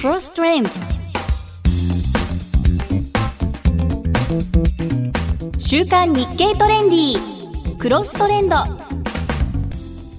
Cross Trend 週刊日経トレンディクロストレンド。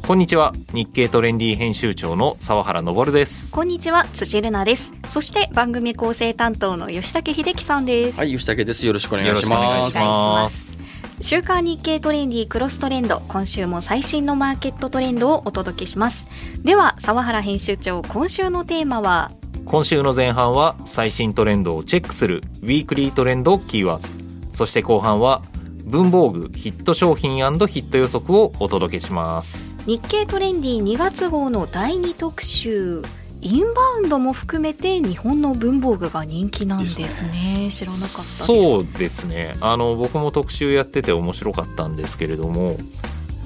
こんにちは。日経トレンディ編集長の澤原昇です。こんにちは。辻るなです。そして番組構成担当の吉武秀樹さんです。はい、吉武です。よろしくお願いしよろしくお願ます。週刊日経トレンディクロストレンド今週も最新のマーケットトレンドをお届けします。では澤原編集長今週のテーマは？今週の前半は最新トレンドをチェックするウィークリートレンドキーワーズそして後半は文房具ヒット商品ヒット予測をお届けします。日経トレンディ2月号の第2特集インバウンドも含めて日本の文房具が人気なんですね。知らなかったです。そうですね。あの僕も特集やってて面白かったんですけれども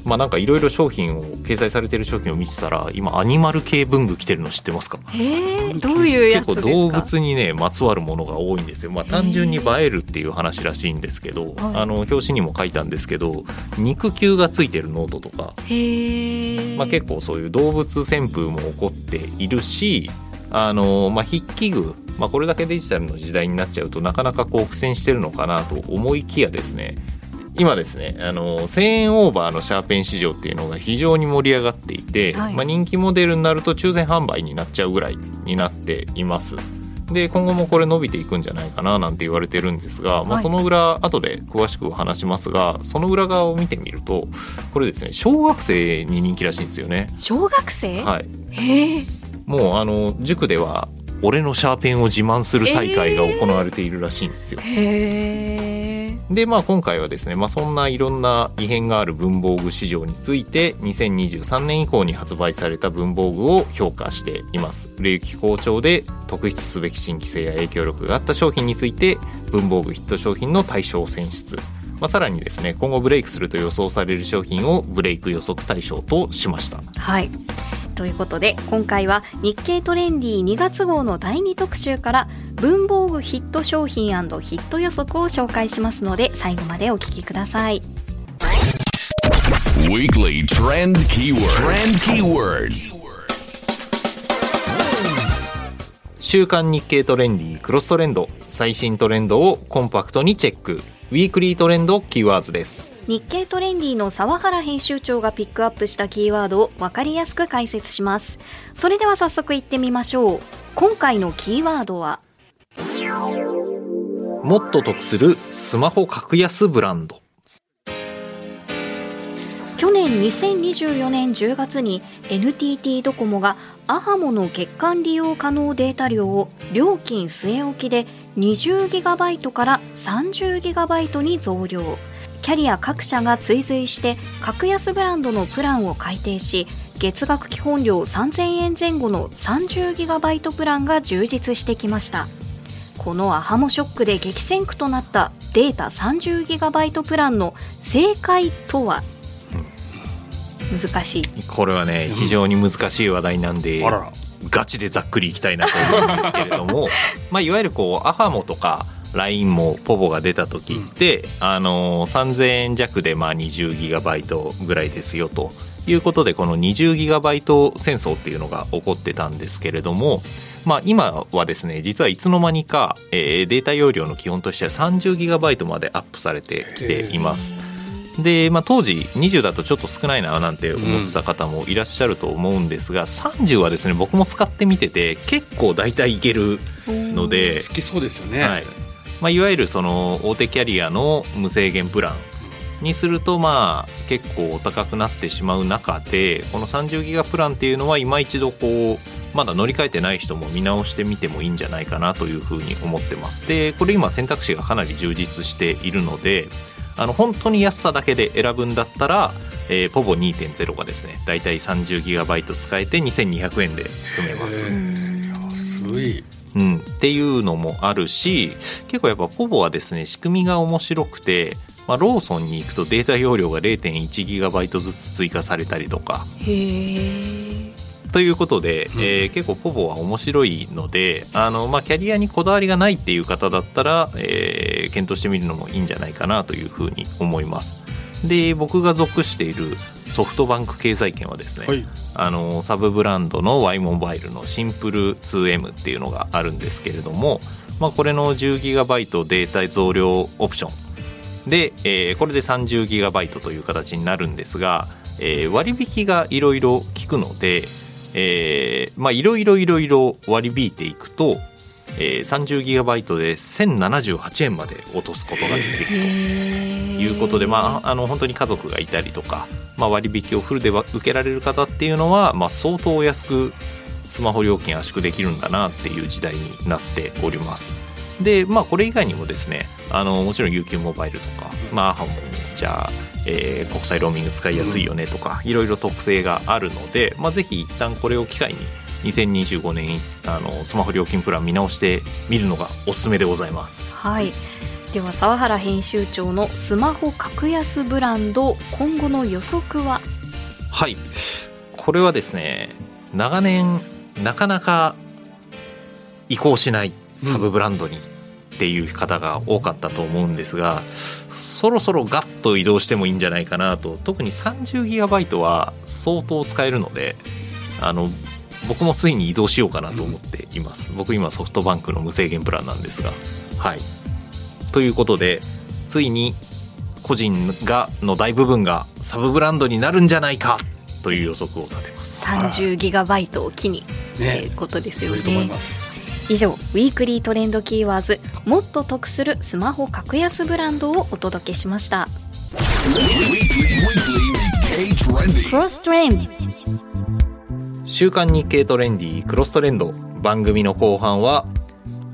まあなんかいろいろ商品を掲載されてる商品を見てたら今アニマル系文具来てるの知ってますか？へえどういうやつですか？結構動物にねまつわるものが多いんですよ、まあ、単純に映えるっていう話らしいんですけど、はい。あの表紙にも書いたんですけど肉球がついてるノートとか、へえ、まあ、結構そういう動物旋風も起こっているしあの、まあ、筆記具、まあ、これだけデジタルの時代になっちゃうとなかなかこう苦戦してるのかなと思いきやですね今ですねあの1000円オーバーのシャーペン市場っていうのが非常に盛り上がっていて、はい。まあ、人気モデルになると抽選販売になっちゃうぐらいになっています。で今後もこれ伸びていくんじゃないかななんて言われてるんですが、まあ、はい。その裏後で詳しくお話しますがその裏側を見てみるとこれですね小学生に人気らしいんですよね。小学生、はい、へえ。もうあの塾では俺のシャーペンを自慢する大会が行われているらしいんですよ。へえでまあ今回はですね、まあ、そんないろんな異変がある文房具市場について2023年以降に発売された文房具を評価しています。売れ行き好調で特筆すべき新規性や影響力があった商品について文房具ヒット商品の対象選出。まあ、さらにですね今後ブレイクすると予想される商品をブレイク予測対象としました。はい。ということで今回は日経トレンディ2月号の第2特集から文房具ヒット商品ヒット予測を紹介しますので最後までお聞きください Weekly Trend Keyword. Trend Keywords. 週刊日経トレンディクロストレンド最新トレンドをコンパクトにチェックウィークリートレンドキーワーズです。日経トレンディの沢原編集長がピックアップしたキーワードを分かりやすく解説します。それでは早速いってみましょう。今回のキーワードは？もっと得するスマホ格安ブランド去年2024年10月に NTT ドコモがアハモの月間利用可能データ量を料金据え置きで 20GB から 30GB に増量。キャリア各社が追随して格安ブランドのプランを改定し月額基本料3000円前後の 30GB プランが充実してきました。このアハモショックで激戦区となったデータ 30GB プランの正解とは？難しい。これはね非常に難しい話題なんであら。ら。ガチでざっくりいきたいなと思うんですけれども まあいわゆるこうアハモとか LINE もポボが出た時って、あのー3000円弱でまあ 20GB ぐらいですよと。いうことでこの 20GB 戦争っていうのが起こってたんですけれどもまあ、今はですね実はいつの間にか、えーデータ容量の基本としては 30GB までアップされてきています。で、まあ、当時20だとちょっと少ないななんて思ってた方もいらっしゃると思うんですが、30はですね僕も使ってみてて結構大体いけるので、好きそうですよね。はい。まあ、いわゆるその大手キャリアの無制限プランにするとまあ結構お高くなってしまう中でこの30ギガプランっていうのは今一度こうまだ乗り換えてない人も見直してみてもいいんじゃないかなというふうに思ってます。でこれ今選択肢がかなり充実しているのであの本当に安さだけで選ぶんだったら、えー、ポボ2.0がですねだいたい 30GB 使えて2200円で組めます。へ古い。うん、っていうのもあるし結構やっぱポボはですね仕組みが面白くて、まあ、ローソンに行くとデータ容量が 0.1GB ずつ追加されたりとかということで、えー結構ポボは面白いのであの、まあ、キャリアにこだわりがないっていう方だったら、えー検討してみるのもいいんじゃないかなというふうに思います。で僕が属しているソフトバンク経済圏はですね、はい。あのサブブランドの Y モバイルのシンプル 2M っていうのがあるんですけれども、まあ、これの 10GB データ増量オプション。で、えーこれで 30GB という形になるんですが、えー割引がいろいろ効くので、えーまあいろいろいろいろ割り引いていくと、えー 30GB で1078円まで落とすことができると。いうことで、まあ、あの本当に家族がいたりとか、まあ、割引をフルで受けられる方っていうのは、まあ、相当お安くスマホ料金圧縮できるんだなっていう時代になっております。で、まあ、これ以外にもですねあのもちろん UQ モバイルとか、まあ、アハモじゃあ、えー国際ローミング使いやすいよねとか、いろいろ特性があるので、まあ、ぜひ一旦これを機会に2025年あのスマホ料金プラン見直してみるのがおすすめでございます。はい。では沢原編集長のスマホ格安ブランド今後の予測は？はい。これはですね長年なかなか移行しないサブブランドにっていう方が多かったと思うんですが、そろそろガッと移動してもいいんじゃないかなと。特に 30GB は相当使えるのであの僕もついに移動しようかなと思っています、僕今ソフトバンクの無制限プランなんですが。はい。ということでついに個人がの大部分がサブブランドになるんじゃないかという予測を立てます。30ギガバイトを機に、ねということですよ良い。と思いねます。以上ウィークリートレンドキーワーズもっと得するスマホ格安ブランドをお届けしました。Weekly, weekly K Trendy. クロストレンド。週刊日経トレンディクロストレンド番組の後半は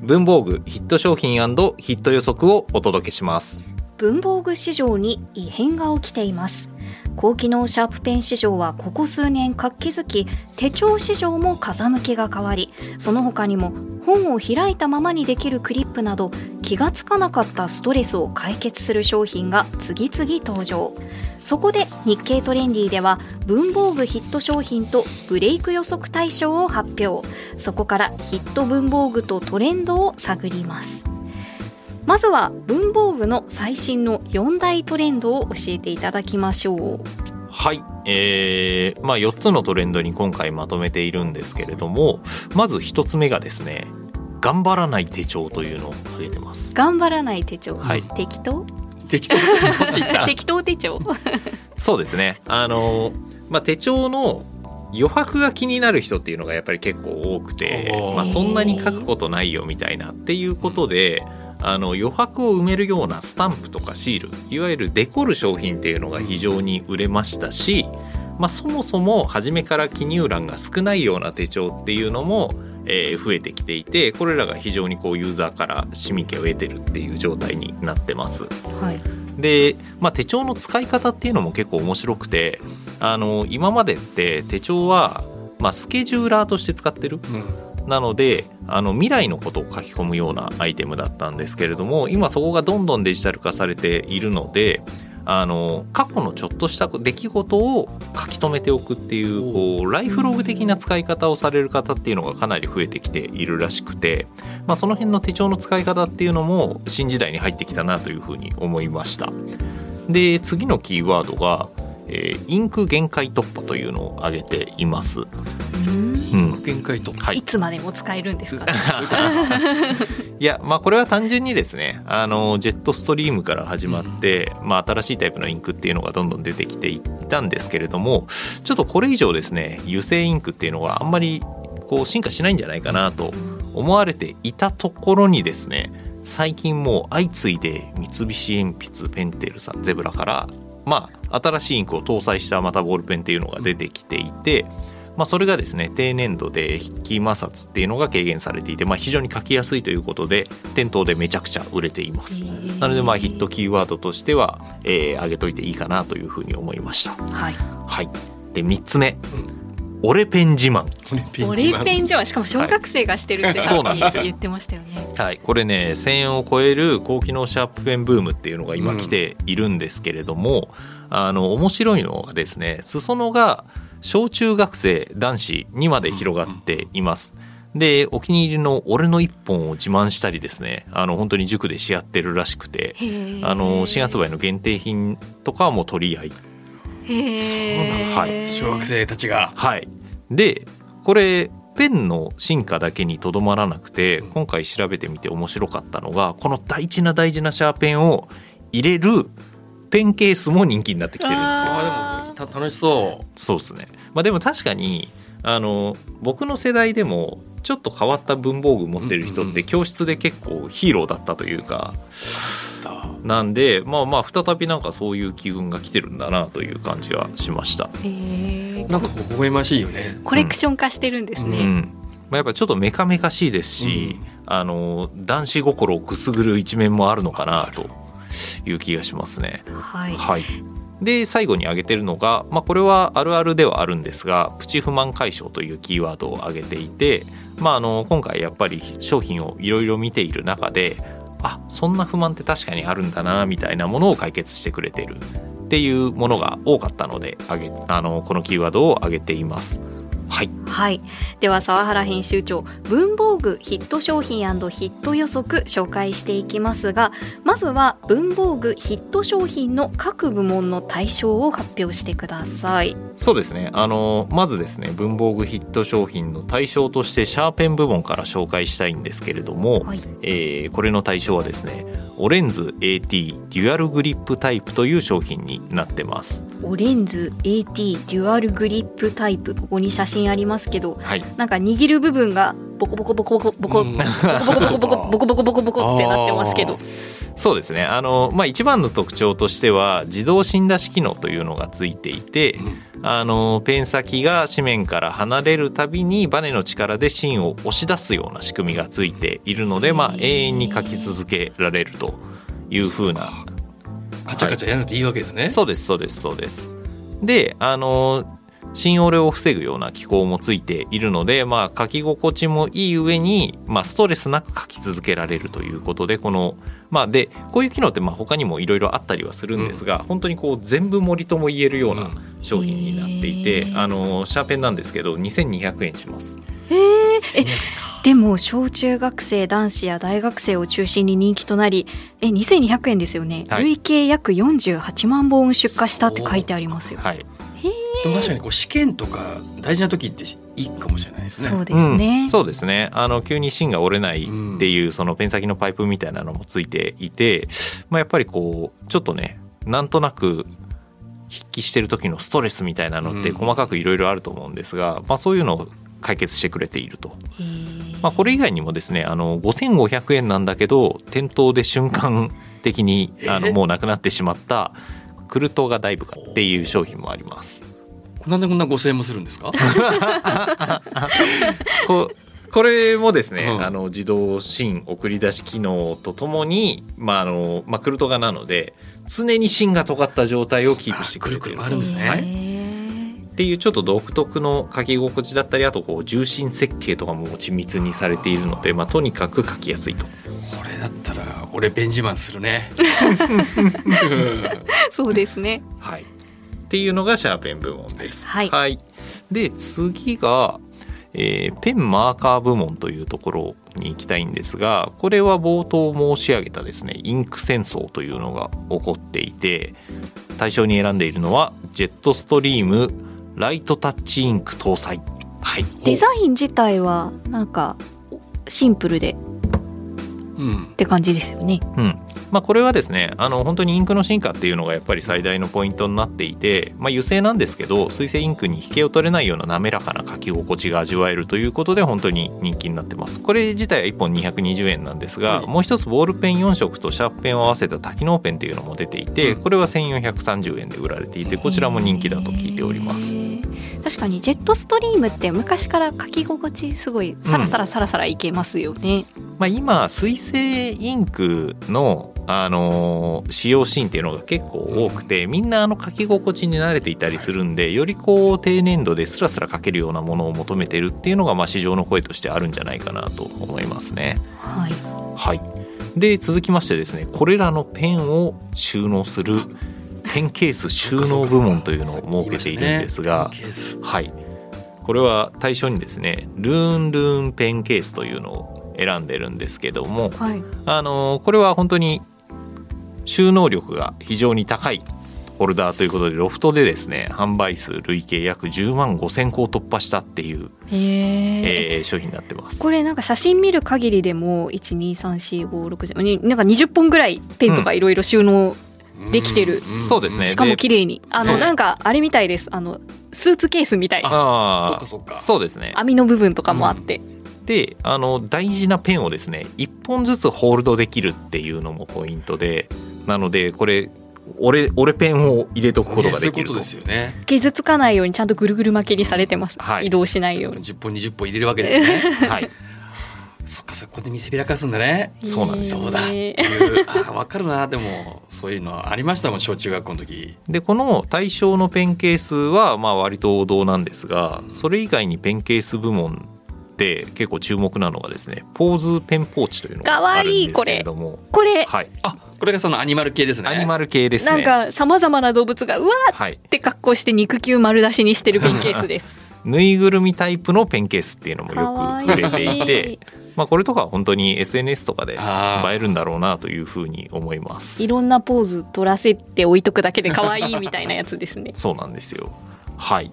文房具ヒット商品ヒット予測をお届けします。文房具市場に異変が起きています高機能シャープペン市場はここ数年活気づき手帳市場も風向きが変わりその他にも本を開いたままにできるクリップなど気がつかなかったストレスを解決する商品が次々登場。そこで日経トレンディでは文房具ヒット商品とブレイク予測対象を発表。そこからヒット文房具とトレンドを探ります。まずは文房具の最新の4大トレンドを教えていただきましょう。はい、えーまあ、4つのトレンドに今回まとめているんですけれどもまず1つ目がですね頑張らない手帳というのを挙げてます。頑張らない手帳、はい。適当？適当？適当手帳。そうですね。あの、まあ、手帳の余白が気になる人っていうのがやっぱり結構多くてまあ、そんなに書くことないよみたいなっていうことで、あの余白を埋めるようなスタンプとかシールいわゆるデコる商品っていうのが非常に売れましたし、まあ、そもそも初めから記入欄が少ないような手帳っていうのも、えー増えてきていてこれらが非常にこうユーザーから市民権を得てるっていう状態になってます。はいで、まあ、手帳の使い方っていうのも結構面白くてあの今までって手帳は、まあ、スケジューラーとして使ってるうん。なのであの未来のことを書き込むようなアイテムだったんですけれども今そこがどんどんデジタル化されているのであの過去のちょっとした出来事を書き留めておくっていうこうライフログ的な使い方をされる方っていうのがかなり増えてきているらしくて、まあ、その辺の手帳の使い方っていうのも新時代に入ってきたなというふうに思いました。で次のキーワードが、えーインク限界突破というのを挙げています。うん。うん限界と。はい。いつまでも使えるんですか？いやまあこれは単純にですねあのジェットストリームから始まって、まあ、新しいタイプのインクっていうのがどんどん出てきていたんですけれどもちょっとこれ以上ですね油性インクっていうのがあんまりこう進化しないんじゃないかなと思われていたところにですね最近もう相次いで三菱鉛筆ペンテルさんゼブラからまあ新しいインクを搭載したまたボールペンっていうのが出てきていて、まあ、それがですね低粘土で筆記摩擦っていうのが軽減されていて、まあ、非常に書きやすいということで店頭でめちゃくちゃ売れています。なのでまあヒットキーワードとしては、えー、上げといていいかなというふうに思いました。はい。はい、で3つ目、折れペン自慢。折りペンじゃんしかも小学生がしてるってはいそうなんですよ。言ってましたよね。はい、これね1000円を超える高機能シャープペンブームっていうのが今来ているんですけれども、あの面白いのがですね裾野が小中学生男子にまで広がっています。でお気に入りの俺の一本を自慢したりですねあの本当に塾でし合ってるらしくてあの新発売の限定品とかはもう取り合い。はい。小学生たちが。はい。でこれペンの進化だけにとどまらなくて今回調べてみて面白かったのがこの大事な大事なシャーペンを入れるペンケースも人気になってきてるんですよ。た楽しそう。そうですね。まあでも確かにあの僕の世代でもちょっと変わった文房具持ってる人うんうんって教室で結構ヒーローだったというかだなんでまあまあ再びなんかそういう機運が来てるんだなという感じがしました。へー。なんか微笑ましいよね。コレクション化してるんですね、うん。まあ、やっぱちょっとメカメカしいですし、あの男子心をくすぐる一面もあるのかなという気がしますね。はい。はい、で最後に挙げてるのが、まあ、これはあるあるではあるんですがプチ不満解消というキーワードを挙げていて、まあ、あの今回やっぱり商品をいろいろ見ている中であそんな不満って確かにあるんだなみたいなものを解決してくれてるっていうものが多かったのであげあのこのキーワードを挙げています。はい、はい、では沢原編集長文房具ヒット商品ヒット予測紹介していきますがまずは文房具ヒット商品の各部門の対象を発表してください。そうですね。あのまずですね文房具ヒット商品の対象としてシャーペン部門から紹介したいんですけれども、はい。えーこれの対象はですねオレンズ AT デュアルグリップタイプという商品になってます。オレンズ AT デュアルグリップタイプ。ここに写真ありますけどはい、なんか握る部分がボコボコボコボコボコボコボコボコボコボコボコボコってなってますけどそうですねあの、まあ、一番の特徴としては自動芯出し機能というのがついていて、あのペン先が紙面から離れるたびにバネの力で芯を押し出すような仕組みがついているので、まあ、永遠に書き続けられるというふうなカチャカチャやらなくていいわけですね、そうですそうですそうですであの芯折れを防ぐような機構もついているので、まあ、書き心地もいい上に、まあ、ストレスなく書き続けられるということでこのまあでこういう機能ってまあ他にもいろいろあったりはするんですが、本当にこう全部盛りとも言えるような商品になっていて、へー。あのシャーペンなんですけど2200円します。えー、えでも小中学生男子や大学生を中心に人気となりえ2200円ですよね、はい。累計約48万本出荷したって書いてありますよ。はいでも確かにこう試験とか大事な時っていいかもしれないですね。そうですね、うん。そうですね。あの急に芯が折れないっていうそのペン先のパイプみたいなのもついていて、まあ、やっぱりこうちょっとねなんとなく筆記してる時のストレスみたいなのってうん。細かくいろいろあると思うんですが、まあ、そういうのを解決してくれていると、まあ、これ以外にもですねあの5500円なんだけど店頭で瞬間的にあのえ？もうなくなってしまったクルトガダイブカっていう商品もあります。なんでこんな5000円もするんですか？ここれもですね、うん。あの自動芯送り出し機能とともに、まああのまあ、クルトガなので常に芯が尖った状態をキープしてくれてるあくるくる回るんですね。はい。っていうちょっと独特の書き心地だったりあとこう重心設計とかも緻密にされているので、まあ、とにかく書きやすいと。これだったら俺ベンジマンするね。そうですね。はい、っていうのがシャーペン部門です。はいで次が、えーペンマーカー部門というところに行きたいんですがこれは冒頭申し上げたですねインク戦争というのが起こっていて対象に選んでいるのはジェットストリームライトタッチインク搭載。はい、デザイン自体はなんかシンプルでうんって感じですよね。うん。まあ、これはですねあの本当にインクの進化っていうのがやっぱり最大のポイントになっていて、まあ、油性なんですけど水性インクに引けを取れないような滑らかな書き心地が味わえるということで本当に人気になってます。これ自体は1本220円なんですが、はい。もう一つボールペン4色とシャープペンを合わせた多機能ペンっていうのも出ていて、うん。これは1430円で売られていてこちらも人気だと聞いております確かにジェットストリームって昔から書き心地すごいサラサラサラサラいけますよね。うん、まあ、今水性インクのあの、使用シーンっていうのが結構多くて、みんなあの書き心地に慣れていたりするんでよりこう低粘土でスラスラ書けるようなものを求めてるっていうのが、まあ、市場の声としてあるんじゃないかなと思いますね。はい、はい、で続きましてですねこれらのペンを収納する、ペンケース収納部門というのを設けているんですが、はい、これは対象にですねルーンルーンペンケースというのを選んでるんですけども、あのこれは本当に収納力が非常に高いホルダーということでロフトでですね販売数累計約10万5,000個を突破したっていう、えー、商品になってます。これなんか写真見る限りでも1234567なんか20本ぐらいペンとかいろいろ収納できてる、そうですね。しかも綺麗に。あのなんかあれみたいです。あのスーツケースみたい。あー。そっかそっか。そうですね。網の部分とかもあって、であの大事なペンをですね1本ずつホールドできるっていうのもポイントでなのでこれ折れ折れペンを入れとくことができると。ですよね。傷つかないようにちゃんとぐるぐる巻きにされてます、はい。移動しないように。10本20本入れるわけですね。はいそっかそこで見せびらかすんだね。そうなんです。よそうだ。ってへいうあ分かるな。でもそういうのありましたもん小中学校の時。でこの対象のペンケースはまあ割と王道なんですがそれ以外にペンケース部門で結構注目なのがですねポーズペンポーチというのがあるんですけれども。これ。はい。あこれがそのアニマル系ですね。アニマル系ですね。なんかさまざまな動物がうわーっはい。て格好して肉球丸出しにしてるペンケースです。ぬいぐるみタイプのペンケースっていうのもよく売れていいてまあこれとかは本当に SNS とかで映えるんだろうなというふうに思います。いろんなポーズ取らせて置いとくだけで可愛いみたいなやつですね。そうなんですよ。はい。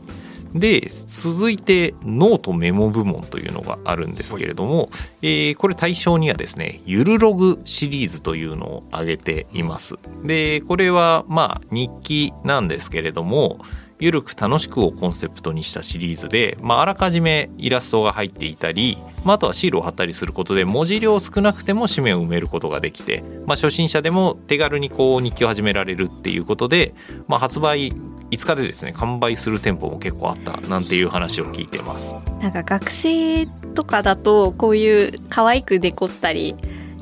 で続いてノートメモ部門というのがあるんですけれども、えーこれ対象にはですねゆるログシリーズというのを挙げています。でこれはまあ日記なんですけれどもゆるく楽しくをコンセプトにしたシリーズで、まあ、あらかじめイラストが入っていたり、まあ、あとはシールを貼ったりすることで文字量少なくても紙面を埋めることができて、まあ、初心者でも手軽にこう日記を始められるっていうことで、まあ、発売5日でですね完売する店舗も結構あったなんていう話を聞いてます。なんか学生とかだとこういう可愛くデコったり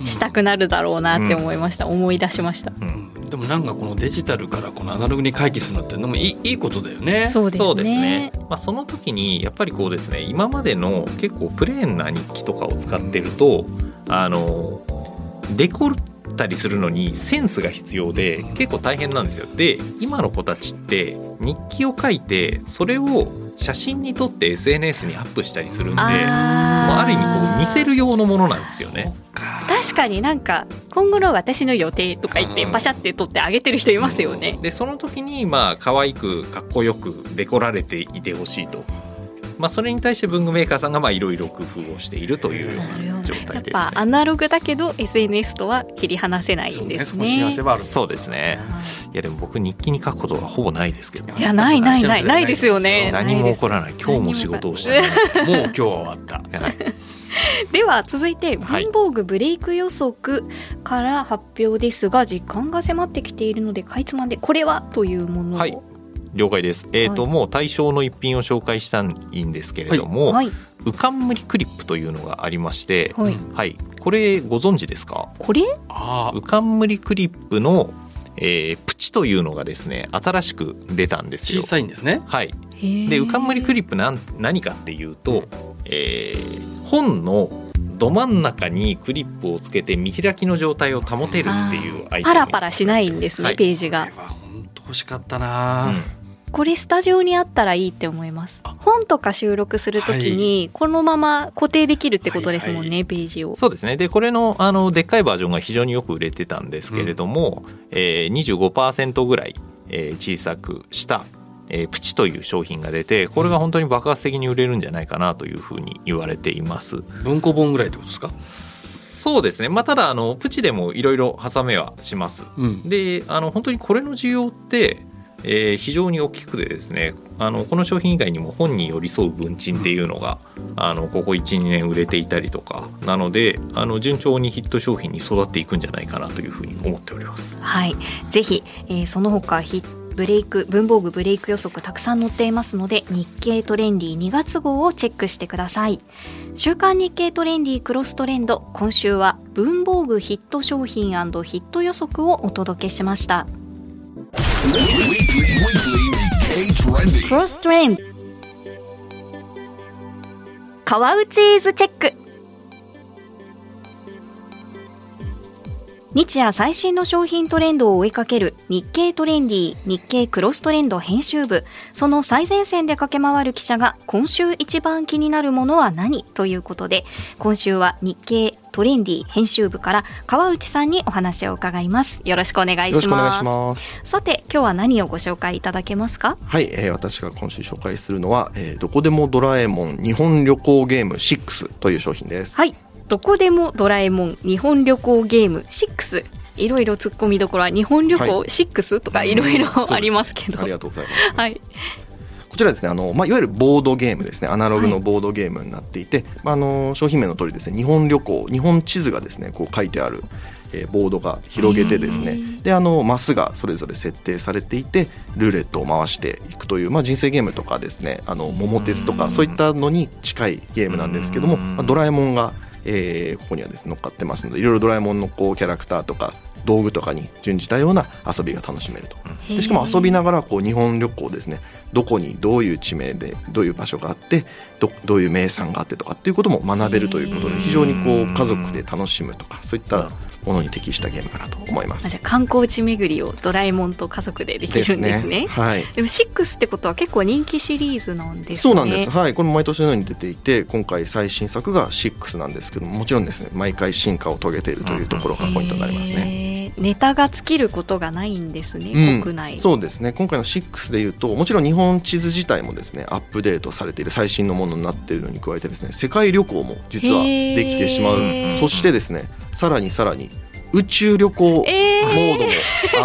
したくなるだろうなって思いました、思い出しました。うん。でもなんかこのデジタルからこのアナログに回帰するのってのもいいいいことだよね。そうですね。そうですね、まあ、その時にやっぱりこうですね今までの結構プレーンな日記とかを使ってるとあのデコったりするのにセンスが必要で結構大変なんですよ。で今の子たちって日記を書いてそれを写真に撮って SNS にアップしたりするんでもうある意味こう見せる用のものなんですよね。確かになんか今後の私の予定とか言ってうんパシャって撮ってあげてる人いますよね、でその時にまあ可愛くかっこよくデコられていてほしいと、まあ、それに対して文具メーカーさんがまあいろいろ工夫をしているというような状やっ態ですね。ぱアナログだけど SNS とは切り離せないんですそうね。その幸せはあるそうですね。いやでも僕日記に書くことはほぼないですけど。いやないないないないですよね。何も起こらない。今日も仕事をして もう今日は終わった。はい では続いてはい。文房具ブレイク予測から発表ですが時間が迫ってきているのでかいつまんでこれはというものを。はい。了解です。えっ、と、はいもう対象の一品を紹介したいんですけれども、はい、ウカンムリクリップというのがありましてはい、はい。これご存知ですか？これ？あウカンムリクリップの、えープチというのがですね新しく出たんですよ。小。さいんですね。はい、ででウカンムリクリップなん何かっていうと、えー本のど真ん中にクリップをつけて見開きの状態を保てるっていうアイテムパラパラしないんですね、はい。ページが。これは本当欲しかったな、うん。これスタジオにあったらいいって思います。本とか収録するときにこのまま固定できるってことですもんね、はいページを。そうですね。でこれのあのでっかいバージョンが非常によく売れてたんですけれども、えー、25%ぐらい、えー小さくした、えープチという商品が出てこれが本当に爆発的に売れるんじゃないかなというふうに言われています。文庫本ぐらいってことですか？そうですね、まあ、ただあのプチでもいろいろ挟めはします。うんであの本当にこれの需要って、えー非常に大きくてですねあのこの商品以外にも本に寄り添う文鎮っていうのがあのここ12年売れていたりとかなのであの順調にヒット商品に育っていくんじゃないかなというふうに思っております。はいぜひ、えーその他ヒブレイク文房具ブレイク予測たくさん載っていますので日経トレンディ2月号をチェックしてください。週刊日経トレンディクロストレンド今週は文房具ヒット商品ヒット予測をお届けしました.クロストレンド。川内イズチェック日夜最新の商品トレンドを追いかける日経トレンディ日経クロストレンド編集部。その最前線で駆け回る記者が今週一番気になるものは何ということで今週は日経トレンディ編集部から川内さんにお話を伺います。よろしくお願いします。さて今日は何をご紹介いただけますか？はい、えー私が今週紹介するのは、えーどこでもドラえもん日本旅行ゲーム6という商品です。はいどこでもドラえもん日本旅行ゲーム6いろいろ突っ込みどころは日本旅行はい。6とかいろいろありますけど、ありがとうございます。はい。こちらですね、あのまあいわゆるボードゲームですね、アナログのボードゲームになっていて、まああの商品名の通りですね、日本旅行、日本地図がですね、こう書いてある。えーボードが広げてですねであのマスがそれぞれ設定されていてルーレットを回していくという、まあ、人生ゲームとかですねあの桃鉄とかそういったのに近いゲームなんですけども、まあ、ドラえもんが、えーここにはですね乗っかってますのでいろいろドラえもんのこうキャラクターとか道具とかに準じたような遊びが楽しめると。でしかも遊びながらこう日本旅行ですねどこにどういう地名でどういう場所があってどどういう名産があってとかっていうことも学べるということで非常にこう家族で楽しむとかそういったものに適したゲームかなと思いますあじゃ。あ観光地巡りをドラえもんと家族でできるんですね。はいでも6ってことは結構人気シリーズなんですね。そうなんです、はい、これも毎年のように出ていて今回最新作が6なんですけどももちろんですね毎回進化を遂げているというところがポイントになりますね。ネタが尽きることがないんですね、うん国内。そうですね今回の6でいうともちろん日本地図自体もですねアップデートされている最新のものになっているのに加えてですね世界旅行も実はできてしまう。そしてですねさらにさらに宇宙旅行モえーードも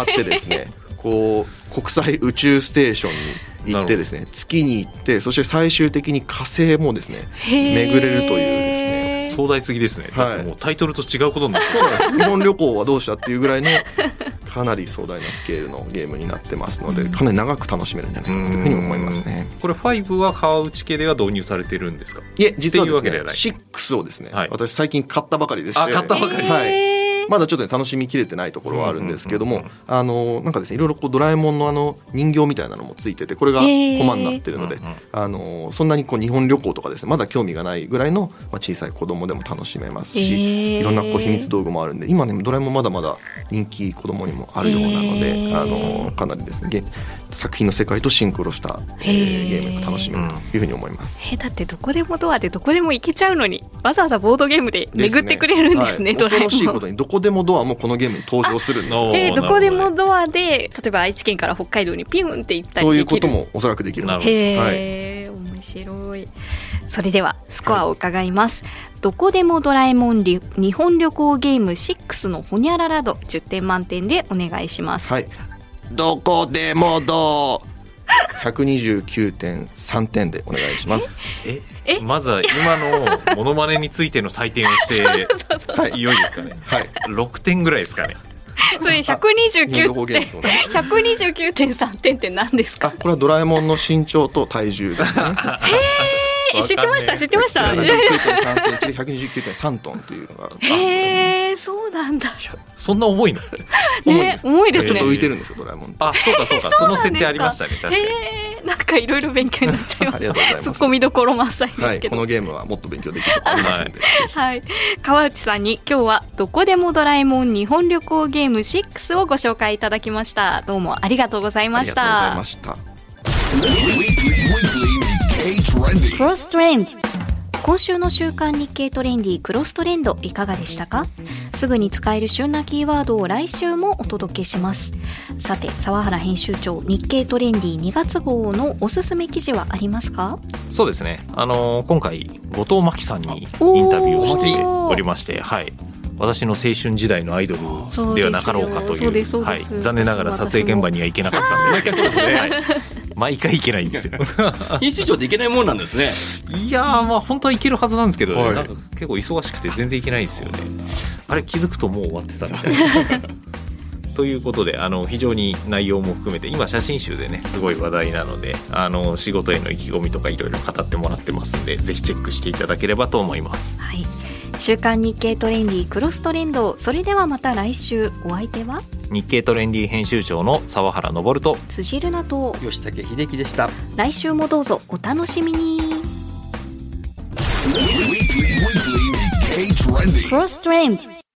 あってですね、こう国際宇宙ステーションに行ってですね月に行ってそして最終的に火星もですね巡れるという壮大すぎですね、はい。もうタイトルと違うことになって。そうなんです。日本旅行はどうしたっていうぐらいのかなり壮大なスケールのゲームになってますのでかなり長く楽しめるんじゃないかなというふうに思いますね。これ5は川内家では導入されてるんですか？いえ実はですねっていうわけではない。6をですね、はい。私最近買ったばかりでして。あ買ったばかり。はいまだちょっとね楽しみきれてないところはあるんですけども、あのなんかですねいろいろこうドラえもんのあの人形みたいなのもついててこれがコマになってるので、あのそんなにこう日本旅行とかですねまだ興味がないぐらいの、まあ、小さい子供でも楽しめますし、いろんなこう秘密道具もあるんで今ねドラえもんまだまだ人気子供にもあるようなので、あのかなりですねゲ作品の世界とシンクロした、えへー。ーゲームが楽しめるというふうに思います。えだってどこでもドアでどこでも行けちゃうのにわざわざボードゲームで巡ってくれるんですねはい。ドラえ恐ろしいこ。とにどこでもドアもこのゲームに登場するんですよ。あえーどこでもドアで例えば愛知県から北海道にピュンって行ったりそういできる。うこともおそらくできるなるほどへはい。え、面白い。それではスコアを伺います、どこでもドラえもんり日本旅行ゲーム6のホニャララ度10点満点でお願いします、はい。どこでもドア129.3点でお願いします。え？え？まずは今のモノマネについての採点をして はい良いですかね？はい。6点ぐらいですかね？それ日本旅行129ゲー点。ムとね。129.3点って何ですか？あこれはドラえもんの身長と体重ですねえ知ってました知ってましたわかんね129.3センチで129.3トンというのがあるんですへえそうなんだそんな重いのね重いですねちょっと浮いてるんですよドラえもんあそうかそうかその設定ありましたね確かになんかいろいろ勉強になっちゃいますツッコミどころ満載ですけどはいこのゲームはもっと勉強できると思いますはい、川内さんに今日はどこでもドラえもん日本旅行ゲーム6をご紹介いただきましたどうもありがとうございあましりがとうございたました。クロストレンド。今週の週刊日経トレンディクロストレンドいかがでしたか？すぐに使える旬なキーワードを来週もお届けします。さて沢原編集長日経トレンディ2月号のおすすめ記事はありますか？そうですね。あのー今回後藤真希さんにインタビューをしておりましてはい。私の青春時代のアイドルではなかろうかというはい、残念ながら撮影現場には行けなかったんですけど、はい、毎回行けないんですよ。編集長でいけないもんなんですね。いやーまあ本当は行けるはずなんですけどね、はい。なんか結構忙しくて全然行けないんですよね。あれ気づくともう終わってたみたいな。ということであの非常に内容も含めて今写真集でねすごい話題なのであの仕事への意気込みとかいろいろ語ってもらってますんでぜひチェックしていただければと思います。はい。週刊日経トレンディクロストレンド。それではまた来週。お相手は？日経トレンディ編集長の沢原昇と辻るなと吉武秀樹でした。来週もどうぞお楽しみに Weekly, weekly